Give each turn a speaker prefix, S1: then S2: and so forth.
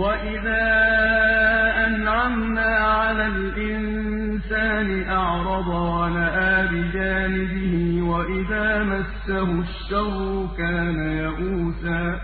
S1: وَإِذَا أَنْعَمْنَا عَلَى الْإِنسَانِ أَعْرَضَ وَنَأَىٰ بِجَانِبِهِ وَإِذَا مَسَّهُ الشَّرُّ كَانَ يَئُوسًا